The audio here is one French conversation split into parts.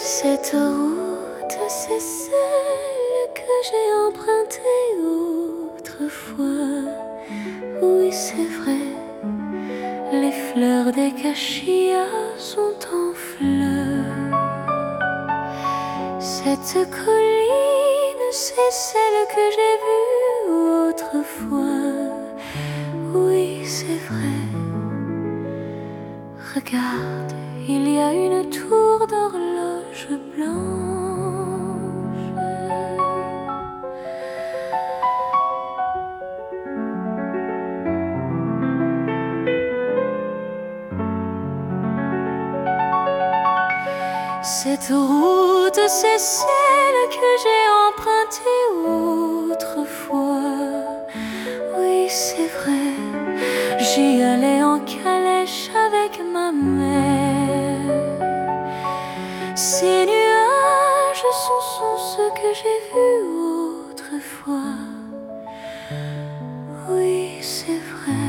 Cette route, c'est celle que j'ai empruntée autrefois. Oui, c'est vrai, les fleurs des cachillas sont en fleurs. Cette colline, c'est celle que j'ai vue autrefois. Oui, c'est vrai. Regarde, il y a une tour. Cette route, c'est celle que j'ai empruntée autrefois. Oui, c'est vrai, j'y allais Ces nuages sont, ceux que j'ai vus autrefois. Oui, c'est vrai.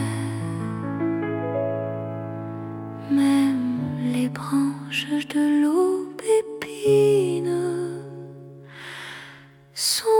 Même les branches de l'aubépine sont